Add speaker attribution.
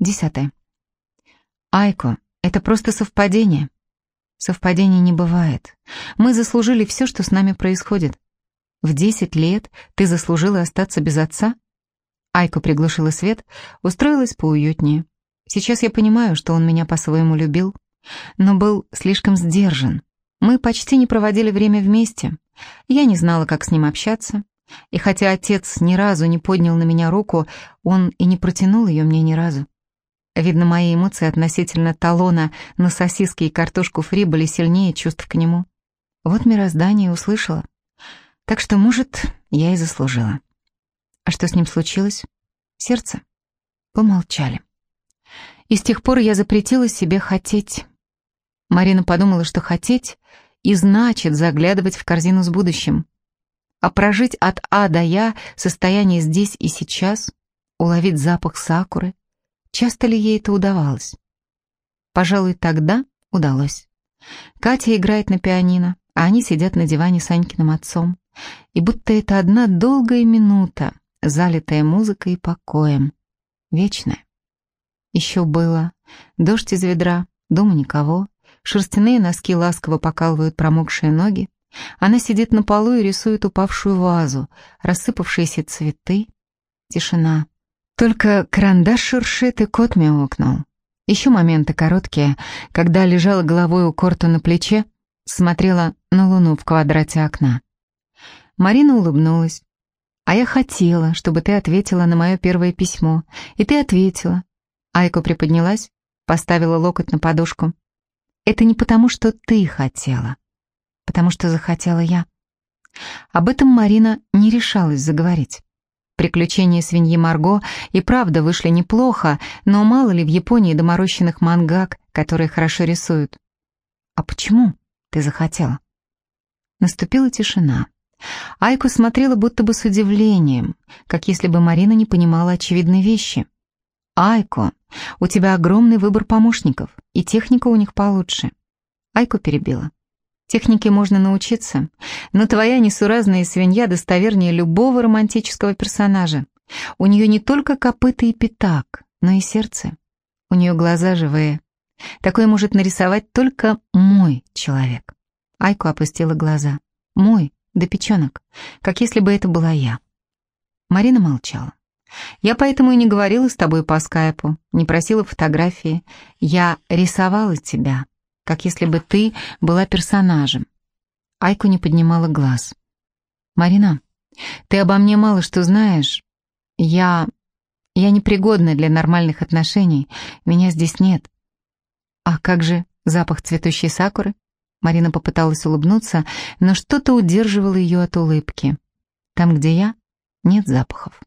Speaker 1: Десятое. Айко, это просто совпадение. Совпадений не бывает. Мы заслужили все, что с нами происходит. В десять лет ты заслужила остаться без отца? Айко приглушила свет, устроилась поуютнее. Сейчас я понимаю, что он меня по-своему любил, но был слишком сдержан. Мы почти не проводили время вместе. Я не знала, как с ним общаться. И хотя отец ни разу не поднял на меня руку, он и не протянул ее мне ни разу. Видно, мои эмоции относительно талона на сосиски и картошку фри были сильнее чувств к нему. Вот мироздание услышала. Так что, может, я и заслужила. А что с ним случилось? Сердце. Помолчали. И с тех пор я запретила себе хотеть. Марина подумала, что хотеть и значит заглядывать в корзину с будущим. А прожить от А до Я состояние здесь и сейчас, уловить запах сакуры, часто ли ей это удавалось? Пожалуй, тогда удалось. Катя играет на пианино, а они сидят на диване с Анькиным отцом. И будто это одна долгая минута, залитая музыкой и покоем. Вечная. Еще было. Дождь из ведра, дома никого. Шерстяные носки ласково покалывают промокшие ноги. Она сидит на полу и рисует упавшую вазу, рассыпавшиеся цветы. Тишина. Только карандаш шуршит и кот мяукнул. Еще моменты короткие, когда лежала головой у Корта на плече, смотрела на луну в квадрате окна. Марина улыбнулась. «А я хотела, чтобы ты ответила на мое первое письмо. И ты ответила». Айко приподнялась, поставила локоть на подушку. «Это не потому, что ты хотела, потому что захотела я». Об этом Марина не решалась заговорить. Приключения свиньи Марго и правда вышли неплохо, но мало ли в Японии доморощенных мангак, которые хорошо рисуют. «А почему ты захотела?» Наступила тишина. Айку смотрела будто бы с удивлением, как если бы Марина не понимала очевидной вещи. «Айко, у тебя огромный выбор помощников, и техника у них получше». Айку перебила. Технике можно научиться, но твоя несуразная свинья достовернее любого романтического персонажа. У нее не только копыта и пятак, но и сердце. У нее глаза живые. Такое может нарисовать только мой человек. Айку опустила глаза. Мой, до печенок, как если бы это была я. Марина молчала. Я поэтому и не говорила с тобой по скайпу, не просила фотографии. Я рисовала тебя, как если бы ты была персонажем. Айку не поднимала глаз. «Марина, ты обо мне мало что знаешь. Я... я непригодна для нормальных отношений. Меня здесь нет». «А как же запах цветущей сакуры?» Марина попыталась улыбнуться, но что-то удерживало ее от улыбки. Там, где я, нет запахов.